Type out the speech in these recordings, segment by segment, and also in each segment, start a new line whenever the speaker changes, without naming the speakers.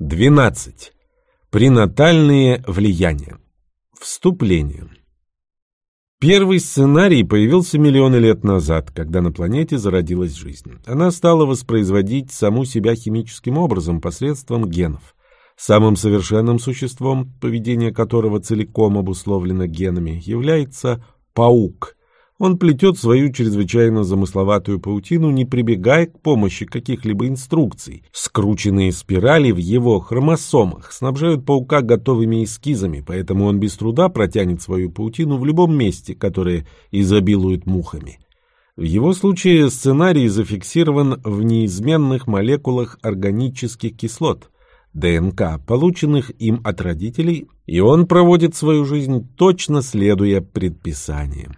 12. Пренатальные влияния. Вступление. Первый сценарий появился миллионы лет назад, когда на планете зародилась жизнь. Она стала воспроизводить саму себя химическим образом посредством генов. Самым совершенным существом, поведение которого целиком обусловлено генами, является паук – он плетет свою чрезвычайно замысловатую паутину, не прибегая к помощи каких-либо инструкций. Скрученные спирали в его хромосомах снабжают паука готовыми эскизами, поэтому он без труда протянет свою паутину в любом месте, которое изобилует мухами. В его случае сценарий зафиксирован в неизменных молекулах органических кислот – ДНК, полученных им от родителей, и он проводит свою жизнь точно следуя предписаниям.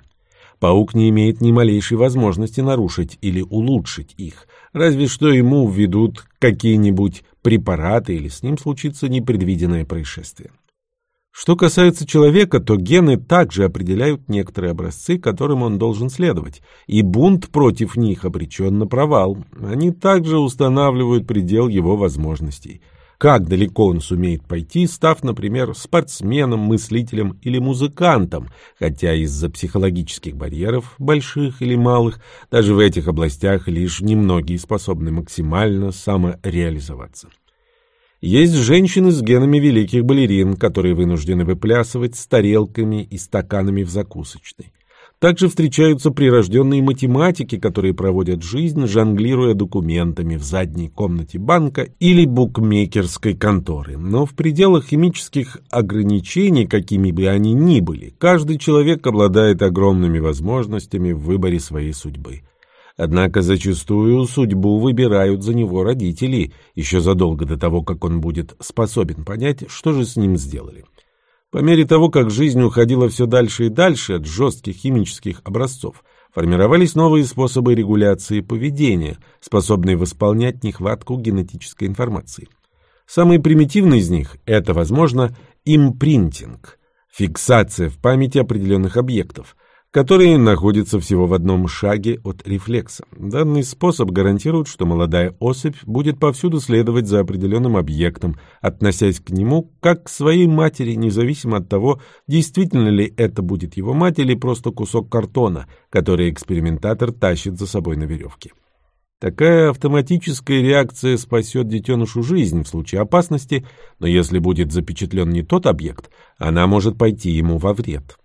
Паук не имеет ни малейшей возможности нарушить или улучшить их, разве что ему введут какие-нибудь препараты или с ним случится непредвиденное происшествие. Что касается человека, то гены также определяют некоторые образцы, которым он должен следовать, и бунт против них обречен на провал. Они также устанавливают предел его возможностей – как далеко он сумеет пойти, став, например, спортсменом, мыслителем или музыкантом, хотя из-за психологических барьеров, больших или малых, даже в этих областях лишь немногие способны максимально самореализоваться. Есть женщины с генами великих балерин, которые вынуждены выплясывать с тарелками и стаканами в закусочной. Также встречаются прирожденные математики, которые проводят жизнь, жонглируя документами в задней комнате банка или букмекерской конторы. Но в пределах химических ограничений, какими бы они ни были, каждый человек обладает огромными возможностями в выборе своей судьбы. Однако зачастую судьбу выбирают за него родители, еще задолго до того, как он будет способен понять, что же с ним сделали. По мере того, как жизнь уходила все дальше и дальше от жестких химических образцов, формировались новые способы регуляции поведения, способные восполнять нехватку генетической информации. Самый примитивный из них – это, возможно, импринтинг – фиксация в памяти определенных объектов, которые находятся всего в одном шаге от рефлекса. Данный способ гарантирует, что молодая особь будет повсюду следовать за определенным объектом, относясь к нему как к своей матери, независимо от того, действительно ли это будет его мать или просто кусок картона, который экспериментатор тащит за собой на веревке. Такая автоматическая реакция спасет детенышу жизнь в случае опасности, но если будет запечатлен не тот объект, она может пойти ему во вред.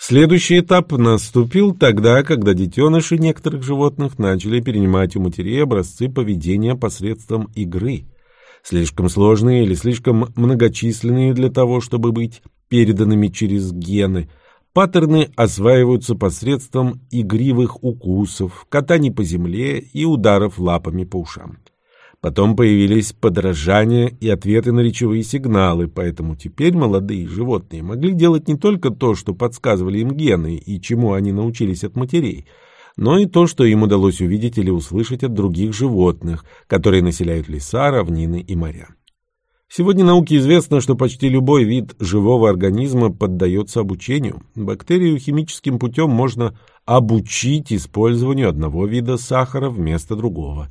Следующий этап наступил тогда, когда детеныши некоторых животных начали перенимать у матерей образцы поведения посредством игры. Слишком сложные или слишком многочисленные для того, чтобы быть переданными через гены. Паттерны осваиваются посредством игривых укусов, катаний по земле и ударов лапами по ушам. Потом появились подражания и ответы на речевые сигналы, поэтому теперь молодые животные могли делать не только то, что подсказывали им гены и чему они научились от матерей, но и то, что им удалось увидеть или услышать от других животных, которые населяют леса, равнины и моря. Сегодня науке известно, что почти любой вид живого организма поддается обучению. Бактерию химическим путем можно обучить использованию одного вида сахара вместо другого.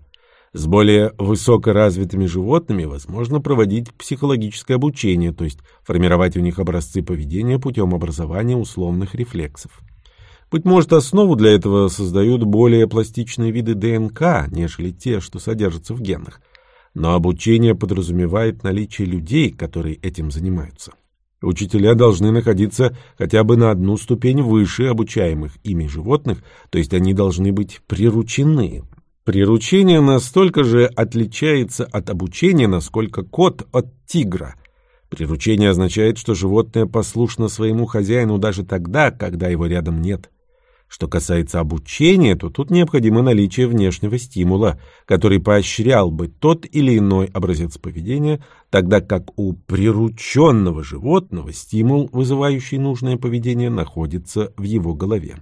С более высокоразвитыми животными возможно проводить психологическое обучение, то есть формировать у них образцы поведения путем образования условных рефлексов. Быть может, основу для этого создают более пластичные виды ДНК, нежели те, что содержатся в генах. Но обучение подразумевает наличие людей, которые этим занимаются. Учителя должны находиться хотя бы на одну ступень выше обучаемых ими животных, то есть они должны быть приручены, Приручение настолько же отличается от обучения, насколько кот от тигра. Приручение означает, что животное послушно своему хозяину даже тогда, когда его рядом нет. Что касается обучения, то тут необходимо наличие внешнего стимула, который поощрял бы тот или иной образец поведения, тогда как у прирученного животного стимул, вызывающий нужное поведение, находится в его голове.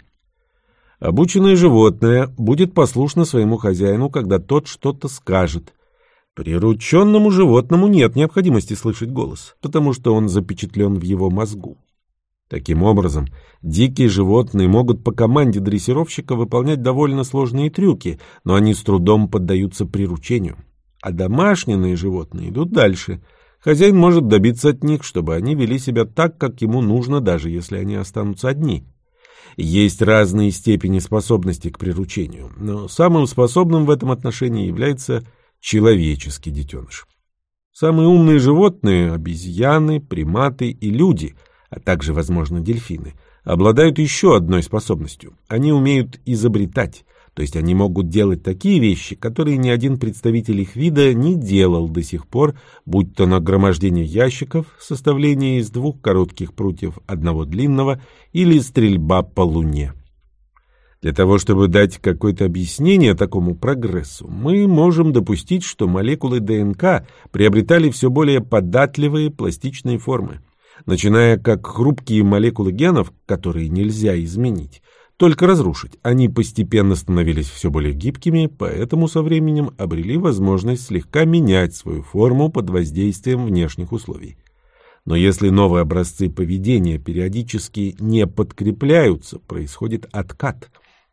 Обученное животное будет послушно своему хозяину, когда тот что-то скажет. Прирученному животному нет необходимости слышать голос, потому что он запечатлен в его мозгу. Таким образом, дикие животные могут по команде дрессировщика выполнять довольно сложные трюки, но они с трудом поддаются приручению. а домашние животные идут дальше. Хозяин может добиться от них, чтобы они вели себя так, как ему нужно, даже если они останутся одни. Есть разные степени способности к приручению, но самым способным в этом отношении является человеческий детеныш. Самые умные животные – обезьяны, приматы и люди, а также, возможно, дельфины – обладают еще одной способностью. Они умеют изобретать, то есть они могут делать такие вещи, которые ни один представитель их вида не делал до сих пор, будь то нагромождение ящиков, составление из двух коротких прутьев одного длинного или стрельба по луне. Для того, чтобы дать какое-то объяснение такому прогрессу, мы можем допустить, что молекулы ДНК приобретали все более податливые пластичные формы начиная как хрупкие молекулы генов, которые нельзя изменить, только разрушить. Они постепенно становились все более гибкими, поэтому со временем обрели возможность слегка менять свою форму под воздействием внешних условий. Но если новые образцы поведения периодически не подкрепляются, происходит откат.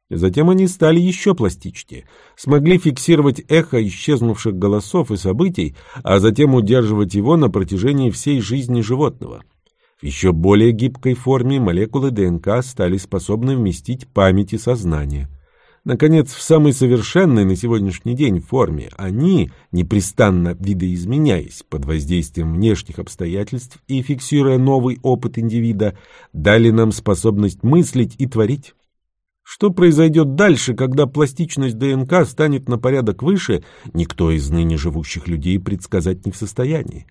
Затем они стали еще пластичнее, смогли фиксировать эхо исчезнувших голосов и событий, а затем удерживать его на протяжении всей жизни животного. В еще более гибкой форме молекулы ДНК стали способны вместить память и сознание. Наконец, в самой совершенной на сегодняшний день форме они, непрестанно видоизменяясь под воздействием внешних обстоятельств и фиксируя новый опыт индивида, дали нам способность мыслить и творить. Что произойдет дальше, когда пластичность ДНК станет на порядок выше, никто из ныне живущих людей предсказать не в состоянии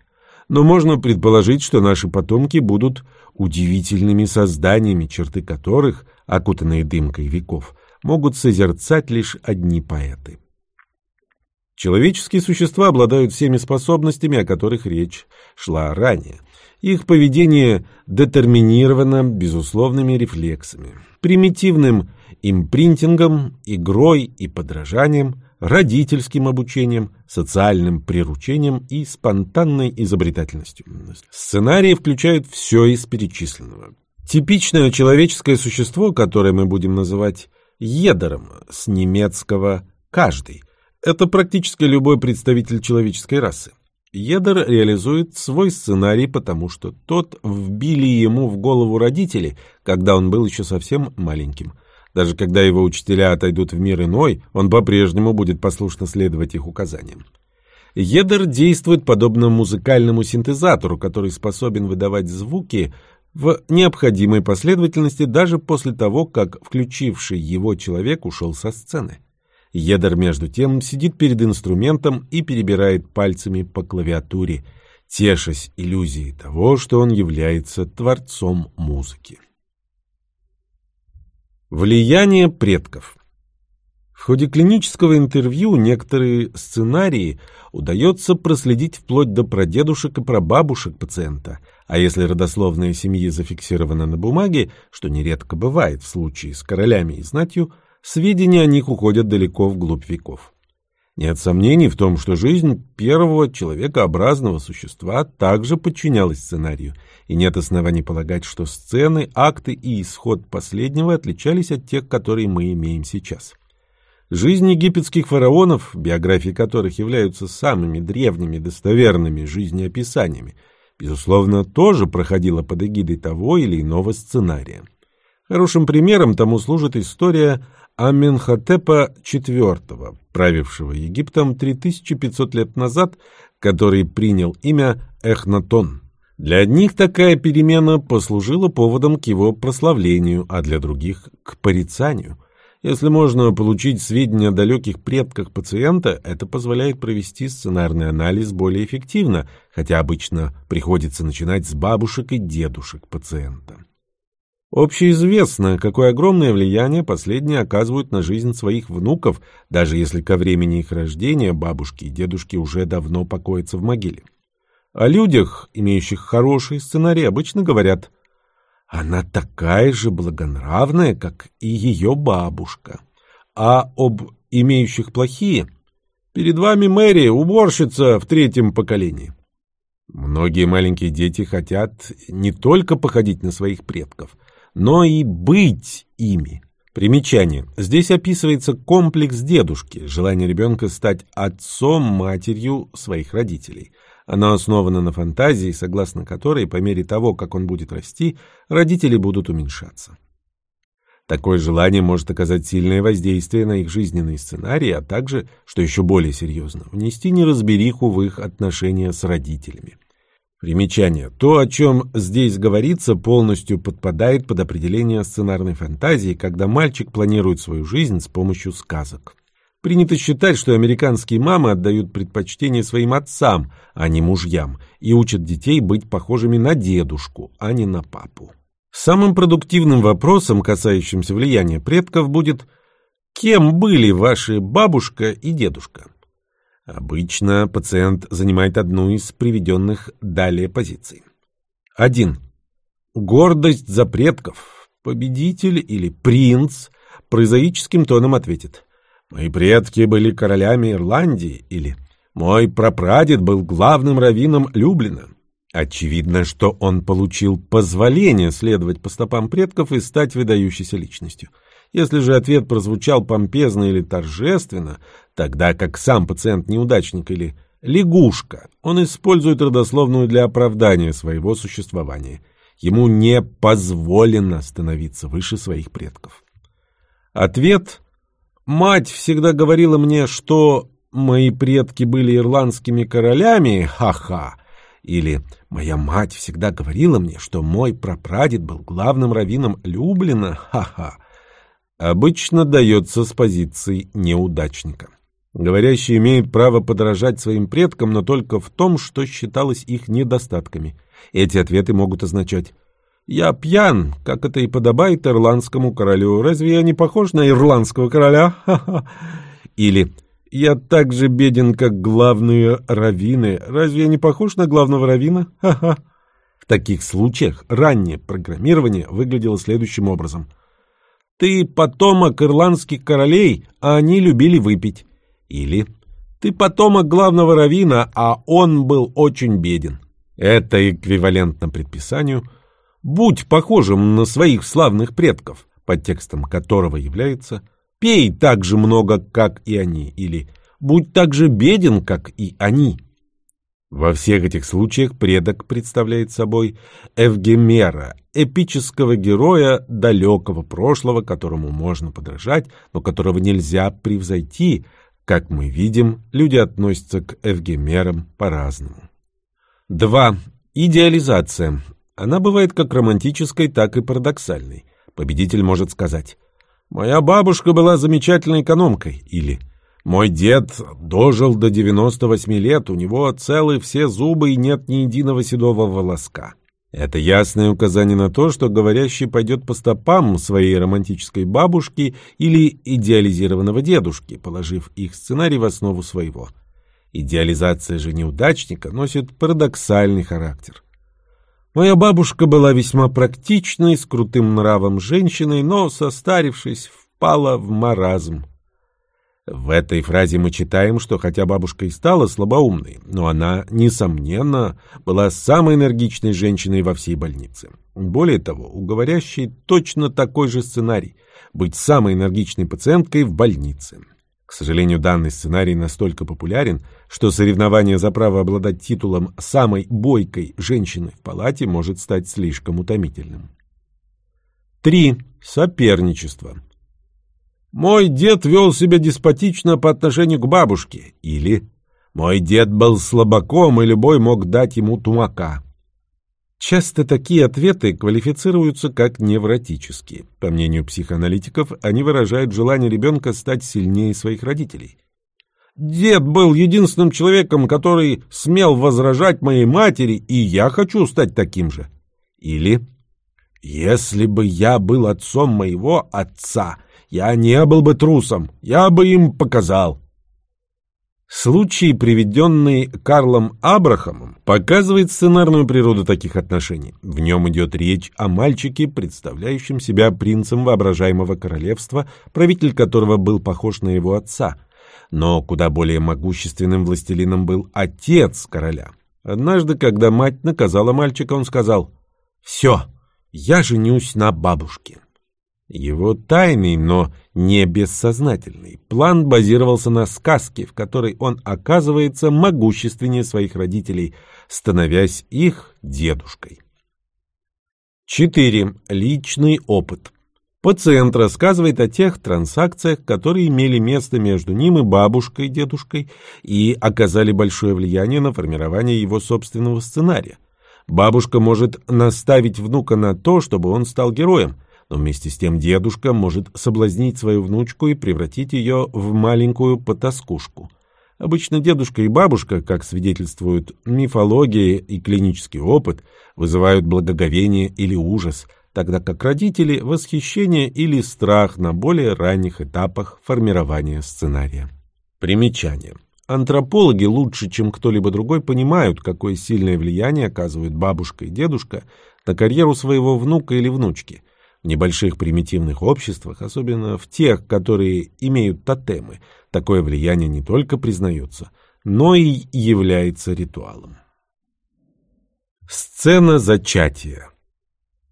но можно предположить, что наши потомки будут удивительными созданиями, черты которых, окутанные дымкой веков, могут созерцать лишь одни поэты. Человеческие существа обладают всеми способностями, о которых речь шла ранее. Их поведение детерминировано безусловными рефлексами, примитивным импринтингом, игрой и подражанием, родительским обучением, социальным приручением и спонтанной изобретательностью. Сценарии включают все из перечисленного. Типичное человеческое существо, которое мы будем называть едером, с немецкого «каждый», это практически любой представитель человеческой расы. Едер реализует свой сценарий, потому что тот вбили ему в голову родители, когда он был еще совсем маленьким – даже когда его учителя отойдут в мир иной, он по-прежнему будет послушно следовать их указаниям. Едер действует подобно музыкальному синтезатору, который способен выдавать звуки в необходимой последовательности даже после того, как включивший его человек ушел со сцены. Едер, между тем, сидит перед инструментом и перебирает пальцами по клавиатуре, тешась иллюзией того, что он является творцом музыки. Влияние предков. В ходе клинического интервью некоторые сценарии удается проследить вплоть до прадедушек и прабабушек пациента, а если родословная семьи зафиксирована на бумаге, что нередко бывает в случае с королями и знатью, сведения о них уходят далеко вглубь веков. Нет сомнений в том, что жизнь первого человекообразного существа также подчинялась сценарию, и нет оснований полагать, что сцены, акты и исход последнего отличались от тех, которые мы имеем сейчас. Жизнь египетских фараонов, биографии которых являются самыми древними достоверными жизнеописаниями, безусловно, тоже проходила под эгидой того или иного сценария. Хорошим примером тому служит история Аменхотепа IV, правившего Египтом 3500 лет назад, который принял имя Эхнатон. Для одних такая перемена послужила поводом к его прославлению, а для других – к порицанию. Если можно получить сведения о далеких предках пациента, это позволяет провести сценарный анализ более эффективно, хотя обычно приходится начинать с бабушек и дедушек пациента. Общеизвестно, какое огромное влияние последние оказывают на жизнь своих внуков, даже если ко времени их рождения бабушки и дедушки уже давно покоятся в могиле. О людях, имеющих хороший сценарий, обычно говорят «она такая же благонравная, как и ее бабушка», а об имеющих плохие «перед вами Мэри, уборщица в третьем поколении». Многие маленькие дети хотят не только походить на своих предков – но и быть ими. Примечание. Здесь описывается комплекс дедушки, желание ребенка стать отцом, матерью своих родителей. Оно основано на фантазии, согласно которой, по мере того, как он будет расти, родители будут уменьшаться. Такое желание может оказать сильное воздействие на их жизненные сценарии, а также, что еще более серьезно, внести неразбериху в их отношения с родителями. Примечание. То, о чем здесь говорится, полностью подпадает под определение сценарной фантазии, когда мальчик планирует свою жизнь с помощью сказок. Принято считать, что американские мамы отдают предпочтение своим отцам, а не мужьям, и учат детей быть похожими на дедушку, а не на папу. Самым продуктивным вопросом, касающимся влияния предков, будет «Кем были ваши бабушка и дедушка?» Обычно пациент занимает одну из приведенных далее позиций. 1. Гордость за предков. Победитель или принц прозаическим тоном ответит «Мои предки были королями Ирландии» или «Мой прапрадед был главным раввином Люблина». Очевидно, что он получил позволение следовать по стопам предков и стать выдающейся личностью. Если же ответ прозвучал помпезно или торжественно, тогда как сам пациент неудачник или лягушка, он использует родословную для оправдания своего существования. Ему не позволено становиться выше своих предков. Ответ «Мать всегда говорила мне, что мои предки были ирландскими королями, ха-ха», или «Моя мать всегда говорила мне, что мой прапрадед был главным раввином Люблина, ха-ха», обычно дается с позиции неудачника. Говорящий имеет право подражать своим предкам, но только в том, что считалось их недостатками. Эти ответы могут означать «Я пьян, как это и подобает ирландскому королю. Разве я не похож на ирландского короля?» Или «Я так же беден, как главные раввины. Разве я не похож на главного раввина?» В таких случаях раннее программирование выглядело следующим образом – ты потомок ирландских королей, а они любили выпить. Или ты потомок главного равина, а он был очень беден. Это эквивалентно предписанию «Будь похожим на своих славных предков», под текстом которого является «Пей так же много, как и они» или «Будь так же беден, как и они». Во всех этих случаях предок представляет собой Эвгемера, эпического героя далекого прошлого, которому можно подражать, но которого нельзя превзойти. Как мы видим, люди относятся к Эвгемерам по-разному. 2. Идеализация. Она бывает как романтической, так и парадоксальной. Победитель может сказать «Моя бабушка была замечательной экономкой» или «Моя мой дед дожил до 98 лет, у него целы все зубы и нет ни единого седого волоска. Это ясное указание на то, что говорящий пойдет по стопам своей романтической бабушки или идеализированного дедушки, положив их сценарий в основу своего. Идеализация же неудачника носит парадоксальный характер. Моя бабушка была весьма практичной, с крутым нравом женщиной, но, состарившись, впала в маразм. В этой фразе мы читаем, что хотя бабушка и стала слабоумной, но она, несомненно, была самой энергичной женщиной во всей больнице. Более того, у говорящей точно такой же сценарий – быть самой энергичной пациенткой в больнице. К сожалению, данный сценарий настолько популярен, что соревнование за право обладать титулом самой бойкой женщины в палате может стать слишком утомительным. 3. Соперничество. Мой дед вел себя деспотично по отношению к бабушке. Или мой дед был слабаком, и любой мог дать ему тумака. Часто такие ответы квалифицируются как невротические. По мнению психоаналитиков, они выражают желание ребенка стать сильнее своих родителей. Дед был единственным человеком, который смел возражать моей матери, и я хочу стать таким же. Или «Если бы я был отцом моего отца, я не был бы трусом, я бы им показал. Случай, приведенный Карлом Абрахамом, показывает сценарную природу таких отношений. В нем идет речь о мальчике, представляющем себя принцем воображаемого королевства, правитель которого был похож на его отца. Но куда более могущественным властелином был отец короля. Однажды, когда мать наказала мальчика, он сказал «Все, я женюсь на бабушке». Его тайный, но не бессознательный план базировался на сказке, в которой он оказывается могущественнее своих родителей, становясь их дедушкой. 4. Личный опыт. Пациент рассказывает о тех транзакциях, которые имели место между ним и бабушкой, дедушкой, и оказали большое влияние на формирование его собственного сценария. Бабушка может наставить внука на то, чтобы он стал героем, но вместе с тем дедушка может соблазнить свою внучку и превратить ее в маленькую потаскушку. Обычно дедушка и бабушка, как свидетельствуют мифология и клинический опыт, вызывают благоговение или ужас, тогда как родители – восхищение или страх на более ранних этапах формирования сценария. Примечание. Антропологи лучше, чем кто-либо другой, понимают, какое сильное влияние оказывают бабушка и дедушка на карьеру своего внука или внучки – небольших примитивных обществах, особенно в тех, которые имеют тотемы, такое влияние не только признается, но и является ритуалом. Сцена зачатия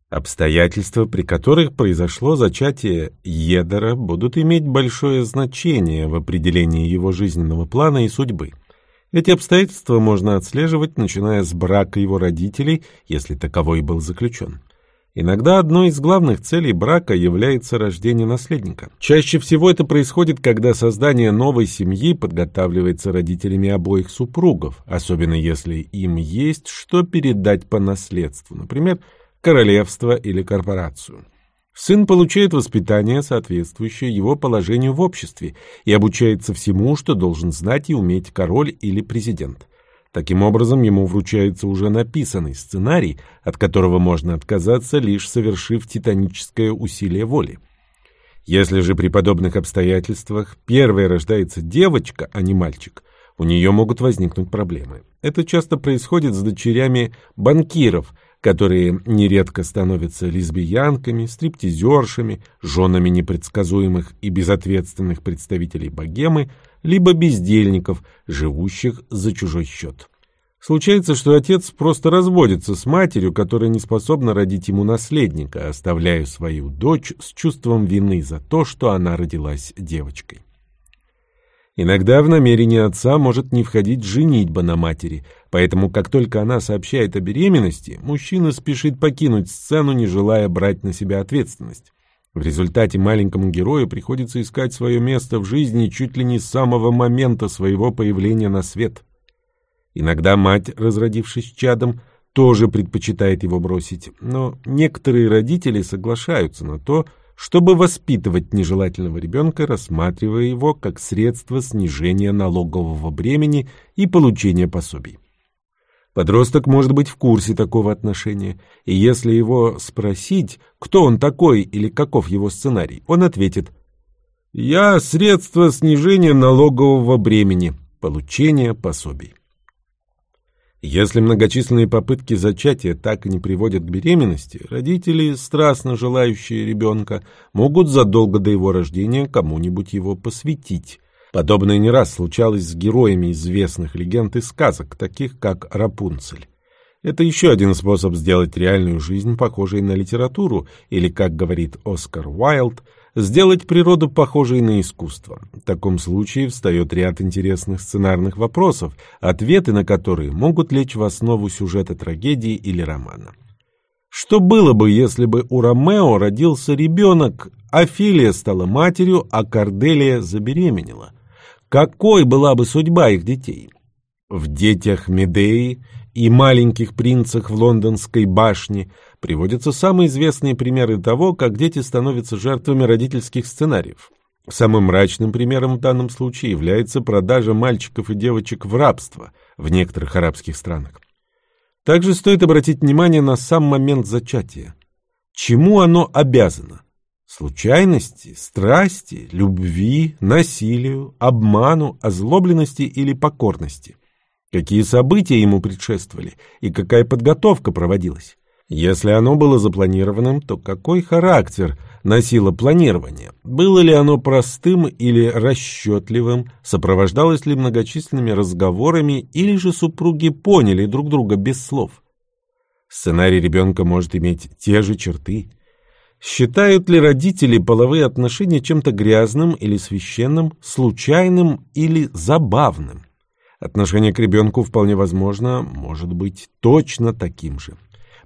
Обстоятельства, при которых произошло зачатие Едера, будут иметь большое значение в определении его жизненного плана и судьбы. Эти обстоятельства можно отслеживать, начиная с брака его родителей, если таковой был заключен. Иногда одной из главных целей брака является рождение наследника. Чаще всего это происходит, когда создание новой семьи подготавливается родителями обоих супругов, особенно если им есть что передать по наследству, например, королевство или корпорацию. Сын получает воспитание, соответствующее его положению в обществе, и обучается всему, что должен знать и уметь король или президент. Таким образом, ему вручается уже написанный сценарий, от которого можно отказаться, лишь совершив титаническое усилие воли. Если же при подобных обстоятельствах первой рождается девочка, а не мальчик, у нее могут возникнуть проблемы. Это часто происходит с дочерями банкиров, которые нередко становятся лесбиянками, стриптизершами, женами непредсказуемых и безответственных представителей богемы – либо бездельников, живущих за чужой счет. Случается, что отец просто разводится с матерью, которая не способна родить ему наследника, оставляя свою дочь с чувством вины за то, что она родилась девочкой. Иногда в намерение отца может не входить женитьба на матери, поэтому как только она сообщает о беременности, мужчина спешит покинуть сцену, не желая брать на себя ответственность. В результате маленькому герою приходится искать свое место в жизни чуть ли не с самого момента своего появления на свет. Иногда мать, разродившись чадом, тоже предпочитает его бросить, но некоторые родители соглашаются на то, чтобы воспитывать нежелательного ребенка, рассматривая его как средство снижения налогового бремени и получения пособий. Подросток может быть в курсе такого отношения, и если его спросить, кто он такой или каков его сценарий, он ответит «Я средство снижения налогового бремени, получения пособий». Если многочисленные попытки зачатия так и не приводят к беременности, родители, страстно желающие ребенка, могут задолго до его рождения кому-нибудь его посвятить, Подобное не раз случалось с героями известных легенд и сказок, таких как Рапунцель. Это еще один способ сделать реальную жизнь похожей на литературу, или, как говорит Оскар Уайлд, сделать природу похожей на искусство. В таком случае встает ряд интересных сценарных вопросов, ответы на которые могут лечь в основу сюжета трагедии или романа. Что было бы, если бы у Ромео родился ребенок, Офелия стала матерью, а Корделия забеременела? Какой была бы судьба их детей? В «Детях Медеи» и «Маленьких принцах в лондонской башне» приводятся самые известные примеры того, как дети становятся жертвами родительских сценариев. Самым мрачным примером в данном случае является продажа мальчиков и девочек в рабство в некоторых арабских странах. Также стоит обратить внимание на сам момент зачатия. Чему оно обязано? Случайности, страсти, любви, насилию, обману, озлобленности или покорности. Какие события ему предшествовали и какая подготовка проводилась? Если оно было запланированным, то какой характер носило планирование? Было ли оно простым или расчетливым? Сопровождалось ли многочисленными разговорами или же супруги поняли друг друга без слов? Сценарий ребенка может иметь те же черты – Считают ли родители половые отношения чем-то грязным или священным, случайным или забавным? Отношение к ребенку вполне возможно может быть точно таким же.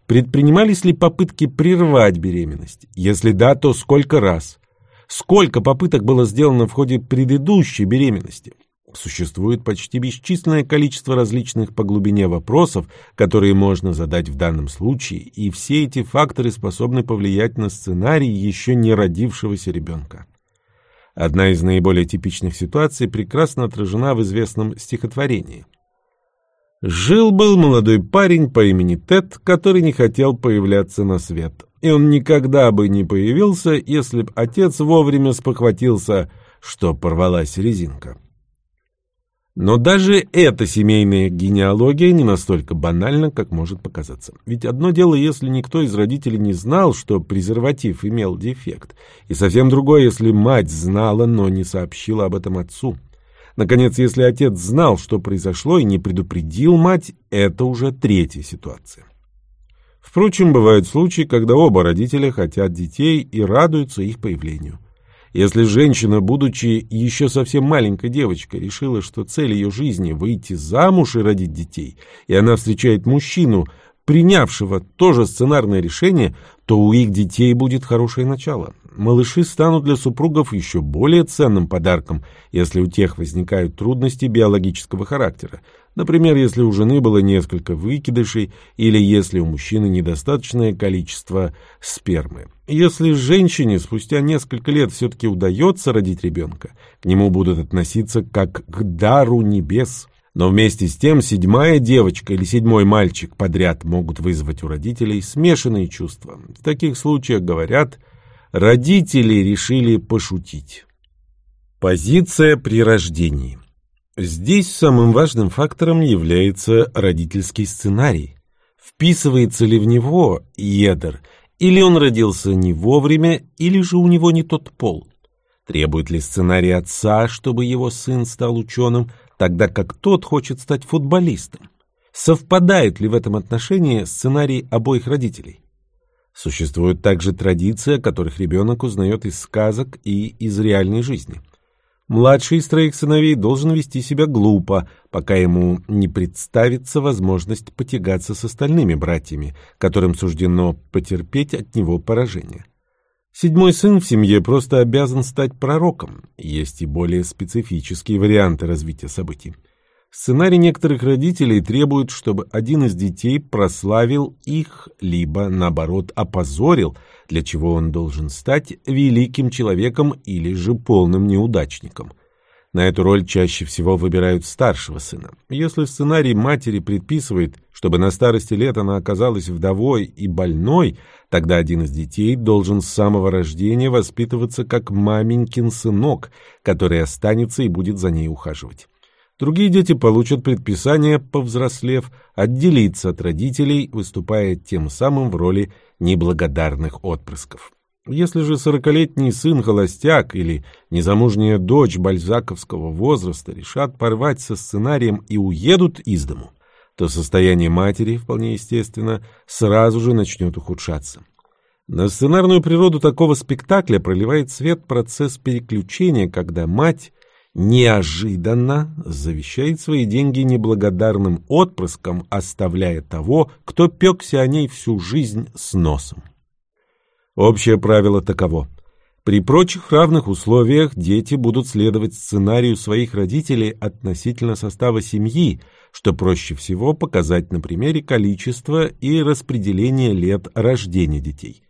Предпринимались ли попытки прервать беременность? Если да, то сколько раз? Сколько попыток было сделано в ходе предыдущей беременности? Существует почти бесчисленное количество различных по глубине вопросов, которые можно задать в данном случае, и все эти факторы способны повлиять на сценарий еще не родившегося ребенка. Одна из наиболее типичных ситуаций прекрасно отражена в известном стихотворении. Жил-был молодой парень по имени Тед, который не хотел появляться на свет. И он никогда бы не появился, если б отец вовремя спохватился, что порвалась резинка. Но даже эта семейная генеалогия не настолько банальна, как может показаться. Ведь одно дело, если никто из родителей не знал, что презерватив имел дефект, и совсем другое, если мать знала, но не сообщила об этом отцу. Наконец, если отец знал, что произошло, и не предупредил мать, это уже третья ситуация. Впрочем, бывают случаи, когда оба родителя хотят детей и радуются их появлению. Если женщина, будучи еще совсем маленькой девочкой, решила, что цель ее жизни – выйти замуж и родить детей, и она встречает мужчину, принявшего тоже сценарное решение, то у их детей будет хорошее начало. Малыши станут для супругов еще более ценным подарком, если у тех возникают трудности биологического характера. Например, если у жены было несколько выкидышей или если у мужчины недостаточное количество спермы. Если женщине спустя несколько лет все-таки удается родить ребенка, к нему будут относиться как к дару небес. Но вместе с тем седьмая девочка или седьмой мальчик подряд могут вызвать у родителей смешанные чувства. В таких случаях говорят «родители решили пошутить». Позиция при рождении Здесь самым важным фактором является родительский сценарий. Вписывается ли в него едер, или он родился не вовремя, или же у него не тот пол. Требует ли сценарий отца, чтобы его сын стал ученым, тогда как тот хочет стать футболистом? Совпадает ли в этом отношении сценарий обоих родителей? Существует также традиции, о которых ребенок узнает из сказок и из реальной жизни – Младший из троих сыновей должен вести себя глупо, пока ему не представится возможность потягаться с остальными братьями, которым суждено потерпеть от него поражение. Седьмой сын в семье просто обязан стать пророком. Есть и более специфические варианты развития событий. Сценарий некоторых родителей требует, чтобы один из детей прославил их, либо, наоборот, опозорил, для чего он должен стать великим человеком или же полным неудачником. На эту роль чаще всего выбирают старшего сына. Если сценарий матери предписывает, чтобы на старости лет она оказалась вдовой и больной, тогда один из детей должен с самого рождения воспитываться как маменькин сынок, который останется и будет за ней ухаживать. Другие дети получат предписание, повзрослев, отделиться от родителей, выступая тем самым в роли неблагодарных отпрысков. Если же сорокалетний сын холостяк или незамужняя дочь бальзаковского возраста решат порвать со сценарием и уедут из дому, то состояние матери, вполне естественно, сразу же начнет ухудшаться. На сценарную природу такого спектакля проливает свет процесс переключения, когда мать неожиданно завещает свои деньги неблагодарным отпрыскам, оставляя того, кто пекся о ней всю жизнь с носом. Общее правило таково. При прочих равных условиях дети будут следовать сценарию своих родителей относительно состава семьи, что проще всего показать на примере количества и распределения лет рождения детей.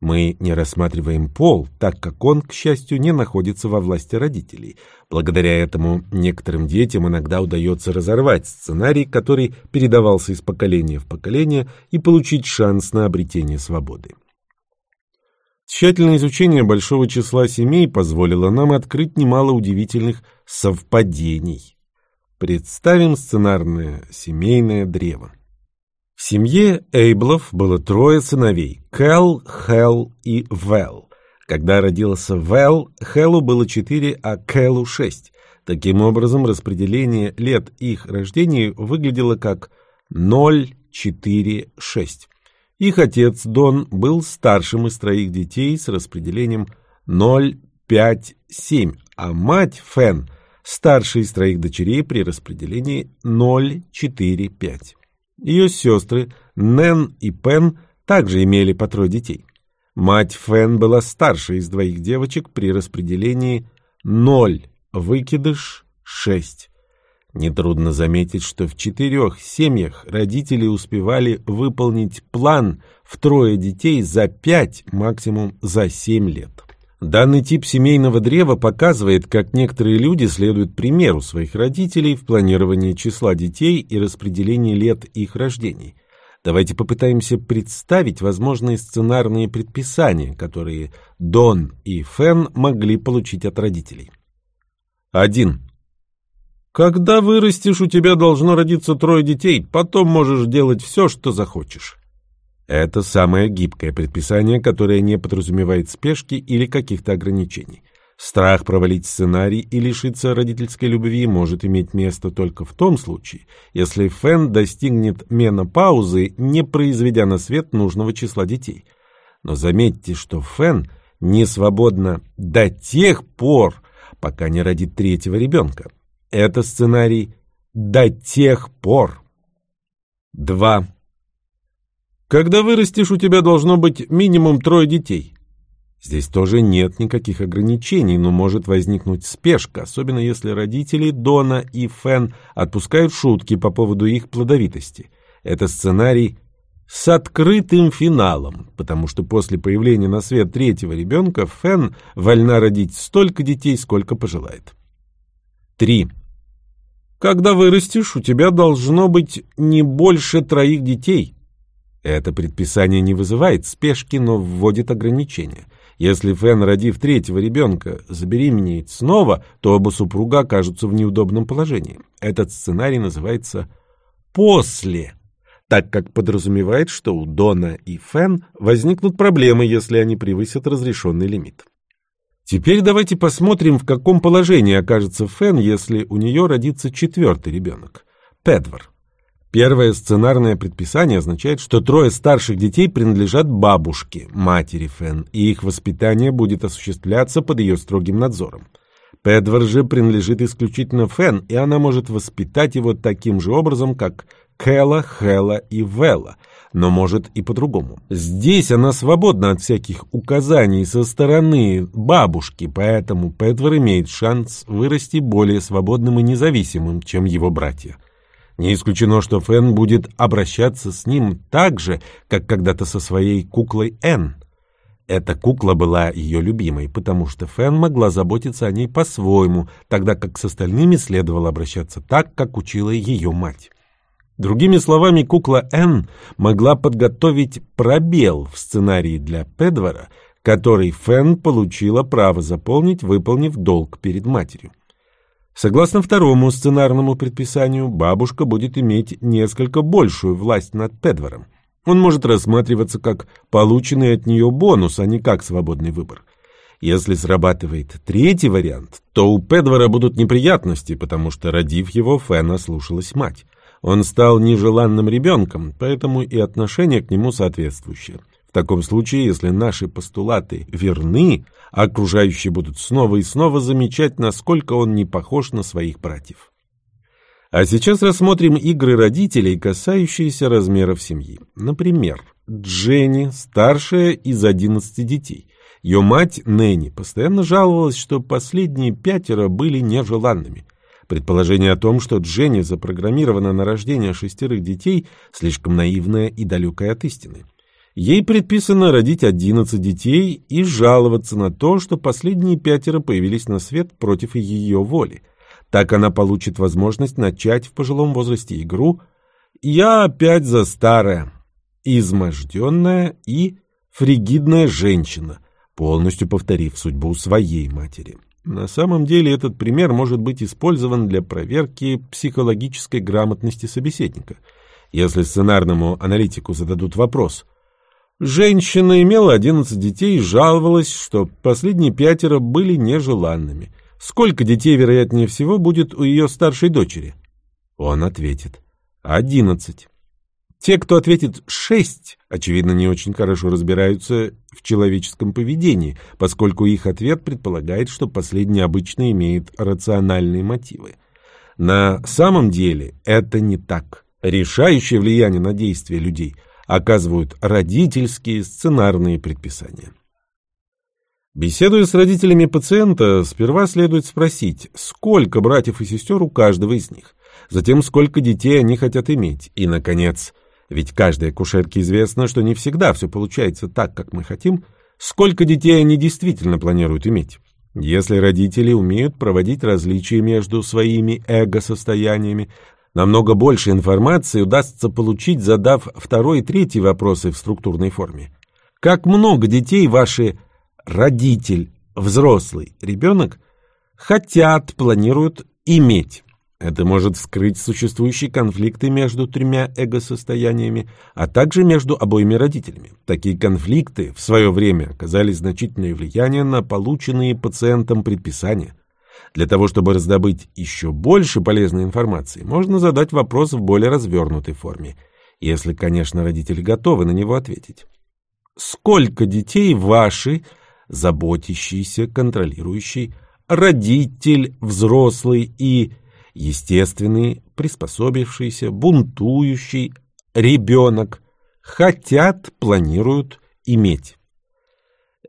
Мы не рассматриваем пол, так как он, к счастью, не находится во власти родителей. Благодаря этому некоторым детям иногда удается разорвать сценарий, который передавался из поколения в поколение, и получить шанс на обретение свободы. Тщательное изучение большого числа семей позволило нам открыть немало удивительных совпадений. Представим сценарное семейное древо. В семье Эйблов было трое сыновей – Кэл, Хэл и Вэл. Когда родился Вэл, Хэлу было четыре, а Кэлу шесть. Таким образом, распределение лет их рождения выглядело как 0, 4, 6. Их отец Дон был старшим из троих детей с распределением 0, 5, 7, а мать Фен – старшая из троих дочерей при распределении 0, 4, 5. Ее сестры Нэн и Пен также имели по трое детей. Мать Фен была старшей из двоих девочек при распределении 0, выкидыш 6. Нетрудно заметить, что в четырех семьях родители успевали выполнить план в трое детей за пять, максимум за семь лет. Данный тип семейного древа показывает, как некоторые люди следуют примеру своих родителей в планировании числа детей и распределении лет их рождений. Давайте попытаемся представить возможные сценарные предписания, которые Дон и Фен могли получить от родителей. 1. Когда вырастешь, у тебя должно родиться трое детей, потом можешь делать все, что захочешь. Это самое гибкое предписание, которое не подразумевает спешки или каких-то ограничений. Страх провалить сценарий и лишиться родительской любви может иметь место только в том случае, если Фэн достигнет менопаузы, не произведя на свет нужного числа детей. Но заметьте, что Фэн не свободна до тех пор, пока не родит третьего ребенка. Это сценарий «До тех пор». 2. Когда вырастешь, у тебя должно быть минимум трое детей. Здесь тоже нет никаких ограничений, но может возникнуть спешка, особенно если родители Дона и Фен отпускают шутки по поводу их плодовитости. Это сценарий с открытым финалом, потому что после появления на свет третьего ребенка Фен вольна родить столько детей, сколько пожелает. 3. Когда вырастешь, у тебя должно быть не больше троих детей. Это предписание не вызывает спешки, но вводит ограничения. Если Фен, родив третьего ребенка, забеременеет снова, то оба супруга окажутся в неудобном положении. Этот сценарий называется «после», так как подразумевает, что у Дона и Фен возникнут проблемы, если они превысят разрешенный лимит. Теперь давайте посмотрим, в каком положении окажется Фен, если у нее родится четвертый ребенок. Педвар. Первое сценарное предписание означает, что трое старших детей принадлежат бабушке, матери Фен, и их воспитание будет осуществляться под ее строгим надзором. Педвар же принадлежит исключительно Фен, и она может воспитать его таким же образом, как Кэла, Хэла и Вела, но может и по-другому. Здесь она свободна от всяких указаний со стороны бабушки, поэтому Петвер имеет шанс вырасти более свободным и независимым, чем его братья. Не исключено, что Фэн будет обращаться с ним так же, как когда-то со своей куклой Энн. Эта кукла была ее любимой, потому что Фэн могла заботиться о ней по-своему, тогда как с остальными следовало обращаться так, как учила ее мать. Другими словами, кукла Н могла подготовить пробел в сценарии для Педвара, который Фен получила право заполнить, выполнив долг перед матерью. Согласно второму сценарному предписанию, бабушка будет иметь несколько большую власть над Педваром. Он может рассматриваться как полученный от нее бонус, а не как свободный выбор. Если срабатывает третий вариант, то у Педвара будут неприятности, потому что, родив его, Фена слушалась мать. Он стал нежеланным ребенком, поэтому и отношение к нему соответствующее. Таком случае, если наши постулаты верны, окружающие будут снова и снова замечать, насколько он не похож на своих братьев. А сейчас рассмотрим игры родителей, касающиеся размеров семьи. Например, Дженни, старшая из 11 детей. Ее мать, Нэнни, постоянно жаловалась, что последние пятеро были нежеланными – Предположение о том, что Дженни запрограммирована на рождение шестерых детей, слишком наивное и далекое от истины. Ей предписано родить 11 детей и жаловаться на то, что последние пятеро появились на свет против ее воли. Так она получит возможность начать в пожилом возрасте игру «Я опять за старая», изможденная и фригидная женщина, полностью повторив судьбу своей матери. На самом деле этот пример может быть использован для проверки психологической грамотности собеседника. Если сценарному аналитику зададут вопрос «Женщина имела 11 детей и жаловалась, что последние пятеро были нежеланными. Сколько детей, вероятнее всего, будет у ее старшей дочери?» Он ответит «11». Те, кто ответит «шесть», очевидно, не очень хорошо разбираются в человеческом поведении, поскольку их ответ предполагает, что последний обычно имеет рациональные мотивы. На самом деле это не так. Решающее влияние на действия людей оказывают родительские сценарные предписания. Беседуя с родителями пациента, сперва следует спросить, сколько братьев и сестер у каждого из них, затем сколько детей они хотят иметь, и, наконец, ведь каждой акушерке известно, что не всегда все получается так, как мы хотим, сколько детей они действительно планируют иметь. Если родители умеют проводить различия между своими эго-состояниями, намного больше информации удастся получить, задав второй и третий вопросы в структурной форме. Как много детей ваши родитель, взрослый, ребенок хотят, планируют иметь? Это может вскрыть существующие конфликты между тремя эго-состояниями, а также между обоими родителями. Такие конфликты в свое время оказали значительное влияние на полученные пациентом предписания. Для того, чтобы раздобыть еще больше полезной информации, можно задать вопрос в более развернутой форме, если, конечно, родители готовы на него ответить. Сколько детей ваши, заботящийся, контролирующий, родитель, взрослый и естественный, приспособившийся, бунтующий ребенок хотят, планируют иметь.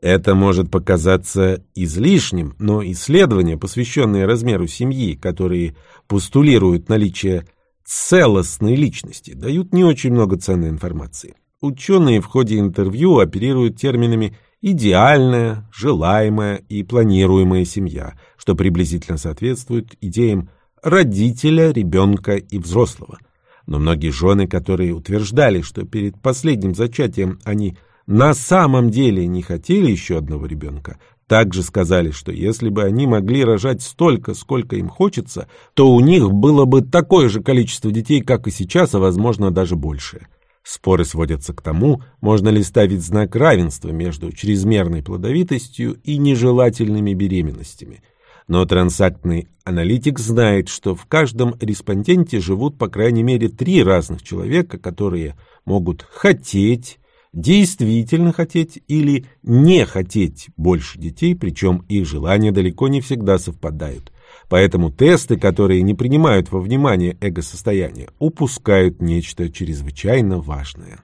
Это может показаться излишним, но исследования, посвященные размеру семьи, которые постулируют наличие целостной личности, дают не очень много ценной информации. Ученые в ходе интервью оперируют терминами «идеальная», «желаемая» и «планируемая семья», что приблизительно соответствует идеям родителя, ребенка и взрослого. Но многие жены, которые утверждали, что перед последним зачатием они на самом деле не хотели еще одного ребенка, также сказали, что если бы они могли рожать столько, сколько им хочется, то у них было бы такое же количество детей, как и сейчас, а возможно даже больше. Споры сводятся к тому, можно ли ставить знак равенства между чрезмерной плодовитостью и нежелательными беременностями – но трансактный аналитик знает, что в каждом респонденте живут по крайней мере три разных человека, которые могут хотеть, действительно хотеть или не хотеть больше детей, причем их желания далеко не всегда совпадают. Поэтому тесты, которые не принимают во внимание эго-состояние, упускают нечто чрезвычайно важное.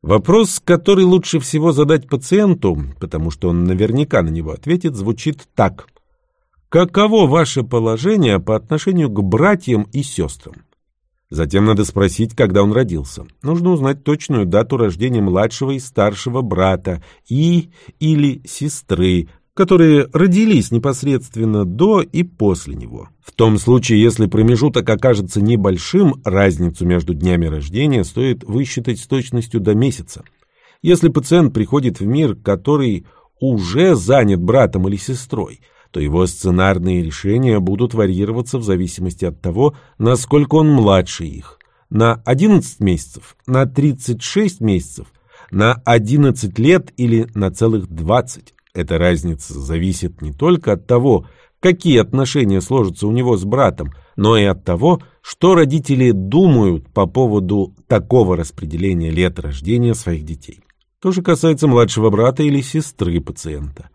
Вопрос, который лучше всего задать пациенту, потому что он наверняка на него ответит, звучит так. Каково ваше положение по отношению к братьям и сестрам? Затем надо спросить, когда он родился. Нужно узнать точную дату рождения младшего и старшего брата и или сестры, которые родились непосредственно до и после него. В том случае, если промежуток окажется небольшим, разницу между днями рождения стоит высчитать с точностью до месяца. Если пациент приходит в мир, который уже занят братом или сестрой, то его сценарные решения будут варьироваться в зависимости от того, насколько он младше их. На 11 месяцев, на 36 месяцев, на 11 лет или на целых 20. Эта разница зависит не только от того, какие отношения сложатся у него с братом, но и от того, что родители думают по поводу такого распределения лет рождения своих детей. То же касается младшего брата или сестры пациента.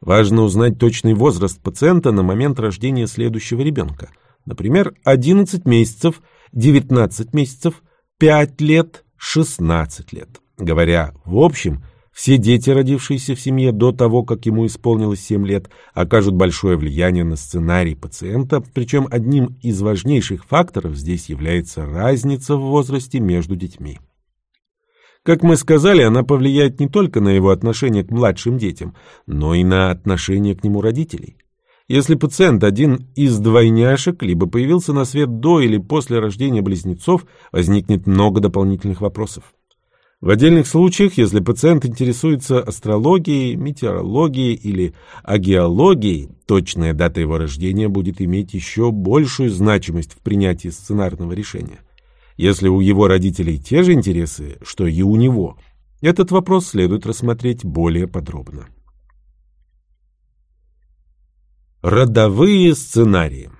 Важно узнать точный возраст пациента на момент рождения следующего ребенка. Например, 11 месяцев, 19 месяцев, 5 лет, 16 лет. Говоря в общем, все дети, родившиеся в семье до того, как ему исполнилось 7 лет, окажут большое влияние на сценарий пациента, причем одним из важнейших факторов здесь является разница в возрасте между детьми. Как мы сказали, она повлияет не только на его отношение к младшим детям, но и на отношение к нему родителей. Если пациент один из двойняшек, либо появился на свет до или после рождения близнецов, возникнет много дополнительных вопросов. В отдельных случаях, если пациент интересуется астрологией, метеорологией или агеологией, точная дата его рождения будет иметь еще большую значимость в принятии сценарного решения. Если у его родителей те же интересы, что и у него, этот вопрос следует рассмотреть более подробно. Родовые сценарии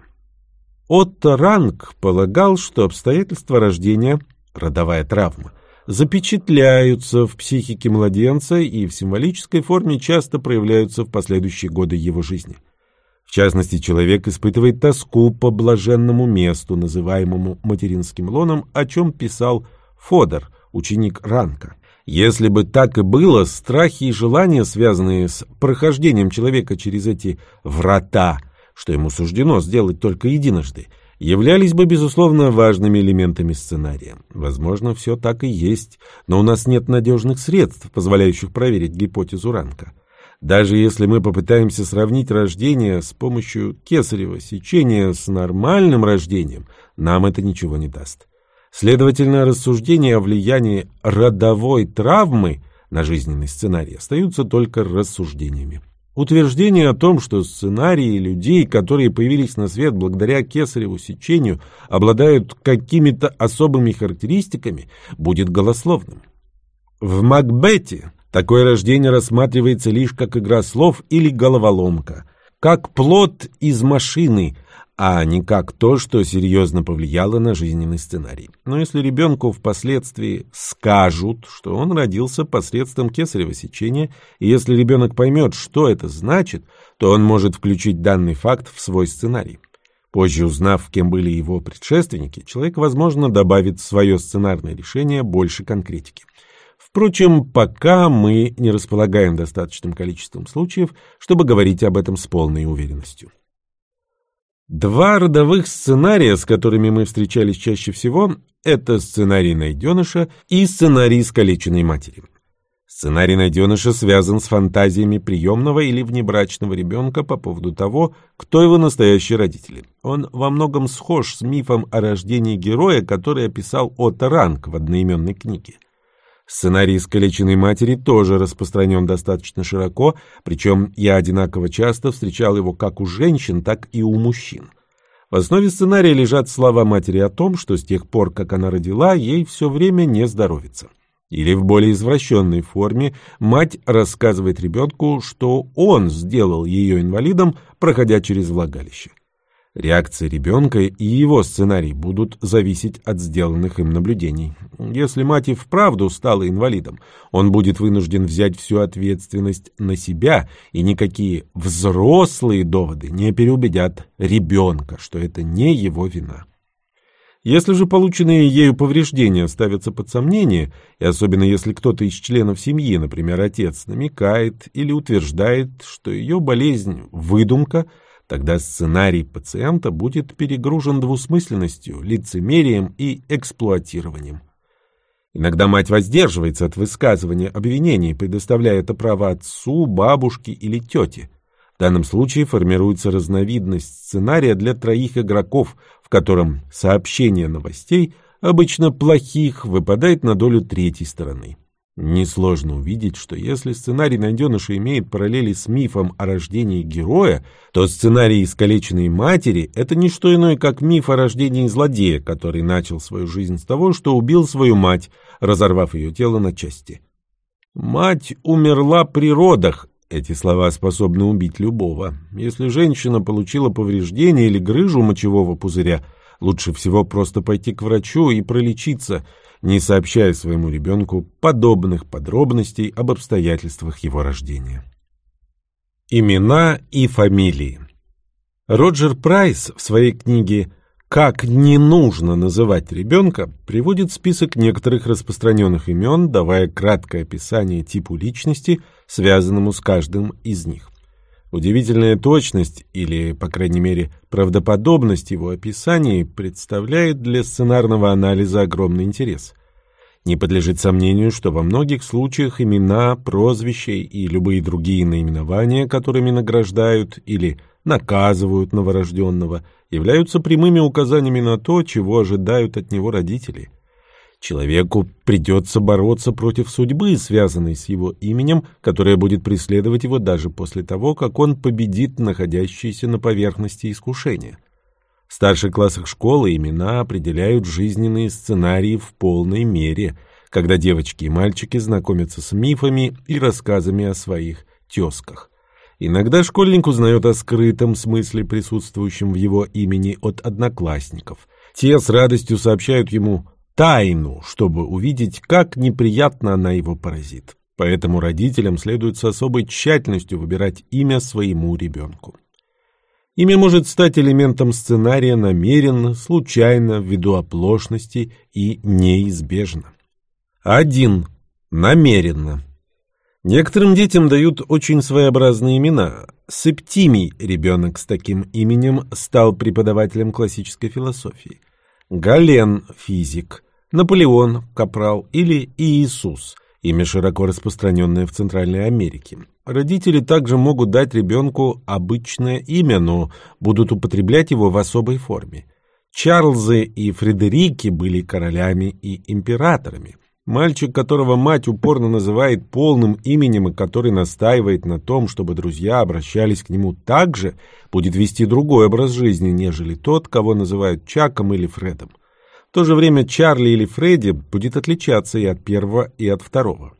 Отто Ранг полагал, что обстоятельства рождения – родовая травма, запечатляются в психике младенца и в символической форме часто проявляются в последующие годы его жизни. В частности, человек испытывает тоску по блаженному месту, называемому материнским лоном, о чем писал Фодор, ученик Ранка. Если бы так и было, страхи и желания, связанные с прохождением человека через эти «врата», что ему суждено сделать только единожды, являлись бы, безусловно, важными элементами сценария. Возможно, все так и есть, но у нас нет надежных средств, позволяющих проверить гипотезу Ранка. Даже если мы попытаемся сравнить рождение с помощью кесарево сечения с нормальным рождением, нам это ничего не даст. Следовательно, рассуждения о влиянии родовой травмы на жизненный сценарий остаются только рассуждениями. Утверждение о том, что сценарии людей, которые появились на свет благодаря кесареву сечению, обладают какими-то особыми характеристиками, будет голословным. В Макбете такое рождение рассматривается лишь как игра слов или головоломка, как плод из машины – а не как то, что серьезно повлияло на жизненный сценарий. Но если ребенку впоследствии скажут, что он родился посредством кесарево сечения, и если ребенок поймет, что это значит, то он может включить данный факт в свой сценарий. Позже, узнав, кем были его предшественники, человек, возможно, добавит в свое сценарное решение больше конкретики. Впрочем, пока мы не располагаем достаточным количеством случаев, чтобы говорить об этом с полной уверенностью. Два родовых сценария, с которыми мы встречались чаще всего, это сценарий найденыша и сценарий искалеченной матери. Сценарий найденыша связан с фантазиями приемного или внебрачного ребенка по поводу того, кто его настоящие родители. Он во многом схож с мифом о рождении героя, который описал Отто Ранг в одноименной книге. Сценарий искалеченной матери тоже распространен достаточно широко, причем я одинаково часто встречал его как у женщин, так и у мужчин. В основе сценария лежат слова матери о том, что с тех пор, как она родила, ей все время не здоровится. Или в более извращенной форме мать рассказывает ребенку, что он сделал ее инвалидом, проходя через влагалище. Реакция ребенка и его сценарий будут зависеть от сделанных им наблюдений. Если мать и вправду стала инвалидом, он будет вынужден взять всю ответственность на себя, и никакие взрослые доводы не переубедят ребенка, что это не его вина. Если же полученные ею повреждения ставятся под сомнение, и особенно если кто-то из членов семьи, например, отец, намекает или утверждает, что ее болезнь – выдумка – Тогда сценарий пациента будет перегружен двусмысленностью, лицемерием и эксплуатированием. Иногда мать воздерживается от высказывания обвинений, предоставляя это право отцу, бабушке или тете. В данном случае формируется разновидность сценария для троих игроков, в котором сообщение новостей, обычно плохих, выпадает на долю третьей стороны. Несложно увидеть, что если сценарий найденыша имеет параллели с мифом о рождении героя, то сценарий искалеченной матери – это не что иное, как миф о рождении злодея, который начал свою жизнь с того, что убил свою мать, разорвав ее тело на части. «Мать умерла при родах», эти слова способны убить любого. Если женщина получила повреждение или грыжу мочевого пузыря, лучше всего просто пойти к врачу и пролечиться – не сообщая своему ребенку подобных подробностей об обстоятельствах его рождения. Имена и фамилии Роджер Прайс в своей книге «Как не нужно называть ребенка» приводит список некоторых распространенных имен, давая краткое описание типу личности, связанному с каждым из них. Удивительная точность, или, по крайней мере, правдоподобность его описаний представляет для сценарного анализа огромный интерес. Не подлежит сомнению, что во многих случаях имена, прозвища и любые другие наименования, которыми награждают или наказывают новорожденного, являются прямыми указаниями на то, чего ожидают от него родители – Человеку придется бороться против судьбы, связанной с его именем, которая будет преследовать его даже после того, как он победит находящиеся на поверхности искушения. В старших классах школы имена определяют жизненные сценарии в полной мере, когда девочки и мальчики знакомятся с мифами и рассказами о своих тезках. Иногда школьник узнает о скрытом смысле, присутствующем в его имени от одноклассников. Те с радостью сообщают ему тайну, чтобы увидеть, как неприятно она его поразит. Поэтому родителям следует с особой тщательностью выбирать имя своему ребенку. Имя может стать элементом сценария намеренно, случайно, ввиду оплошности и неизбежно. 1. Намеренно. Некоторым детям дают очень своеобразные имена. Септимий, ребенок с таким именем, стал преподавателем классической философии. Гален, физик. Наполеон, капрал или Иисус, имя широко распространенное в Центральной Америке. Родители также могут дать ребенку обычное имя, но будут употреблять его в особой форме. Чарльзы и Фредерики были королями и императорами. Мальчик, которого мать упорно называет полным именем и который настаивает на том, чтобы друзья обращались к нему так же, будет вести другой образ жизни, нежели тот, кого называют Чаком или Фредом. В то же время Чарли или Фредди будет отличаться и от первого, и от второго.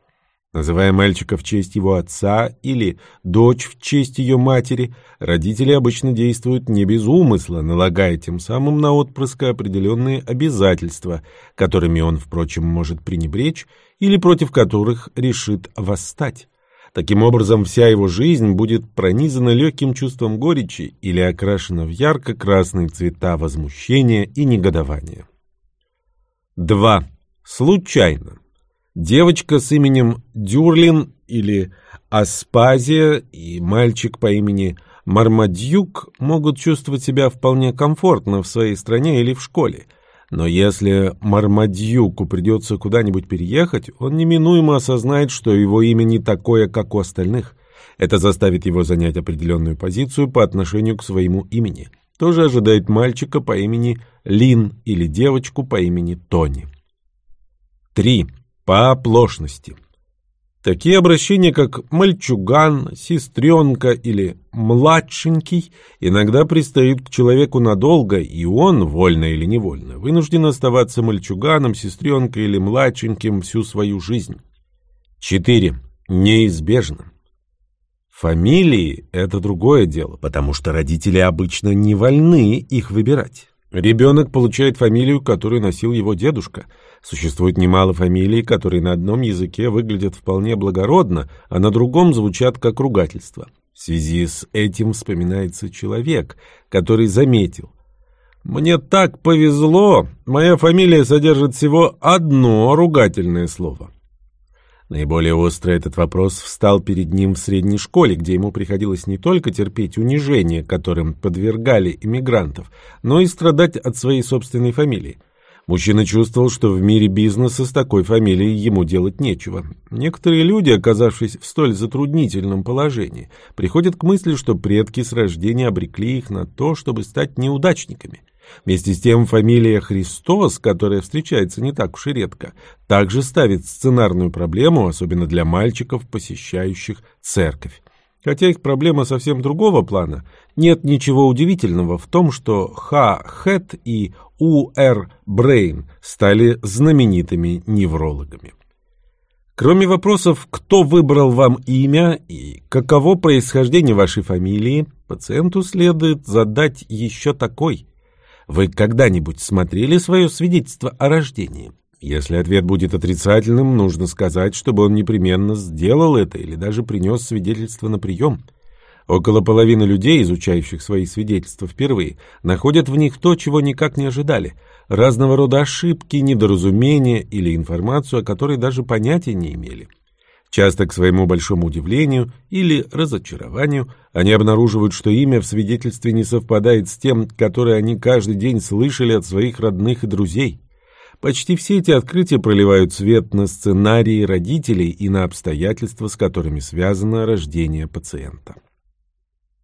Называя мальчика в честь его отца или дочь в честь ее матери, родители обычно действуют не без умысла, налагая тем самым на отпрыска определенные обязательства, которыми он, впрочем, может пренебречь или против которых решит восстать. Таким образом, вся его жизнь будет пронизана легким чувством горечи или окрашена в ярко-красные цвета возмущения и негодования. 2. Случайно. Девочка с именем Дюрлин или Аспазия и мальчик по имени Мармадюк могут чувствовать себя вполне комфортно в своей стране или в школе. Но если Мармадюку придется куда-нибудь переехать, он неминуемо осознает, что его имя не такое, как у остальных. Это заставит его занять определенную позицию по отношению к своему имени. Тоже ожидает мальчика по имени Лин или девочку по имени Тони. 3. По оплошности. Такие обращения, как «мальчуган», «сестренка» или «младшенький» иногда пристают к человеку надолго, и он, вольно или невольно, вынужден оставаться мальчуганом, сестренкой или младшеньким всю свою жизнь. 4. Неизбежно. Фамилии – это другое дело, потому что родители обычно не вольны их выбирать. Ребенок получает фамилию, которую носил его дедушка. Существует немало фамилий, которые на одном языке выглядят вполне благородно, а на другом звучат как ругательство. В связи с этим вспоминается человек, который заметил. «Мне так повезло, моя фамилия содержит всего одно ругательное слово». Наиболее остро этот вопрос встал перед ним в средней школе, где ему приходилось не только терпеть унижение, которым подвергали иммигрантов, но и страдать от своей собственной фамилии. Мужчина чувствовал, что в мире бизнеса с такой фамилией ему делать нечего. Некоторые люди, оказавшись в столь затруднительном положении, приходят к мысли, что предки с рождения обрекли их на то, чтобы стать неудачниками. Вместе с тем фамилия Христос, которая встречается не так уж и редко, также ставит сценарную проблему, особенно для мальчиков, посещающих церковь. Хотя их проблема совсем другого плана, нет ничего удивительного в том, что Х. Хэт и У. Р. Брейн стали знаменитыми неврологами. Кроме вопросов, кто выбрал вам имя и каково происхождение вашей фамилии, пациенту следует задать еще такой – вы когда-нибудь смотрели свое свидетельство о рождении? Если ответ будет отрицательным, нужно сказать, чтобы он непременно сделал это или даже принес свидетельство на прием. Около половины людей, изучающих свои свидетельства впервые, находят в них то, чего никак не ожидали – разного рода ошибки, недоразумения или информацию, о которой даже понятия не имели. Часто, к своему большому удивлению или разочарованию, они обнаруживают, что имя в свидетельстве не совпадает с тем, которое они каждый день слышали от своих родных и друзей. Почти все эти открытия проливают свет на сценарии родителей и на обстоятельства, с которыми связано рождение пациента.